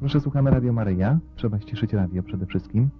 Proszę, słuchamy Radio Maryja. Trzeba ściszyć radio przede wszystkim.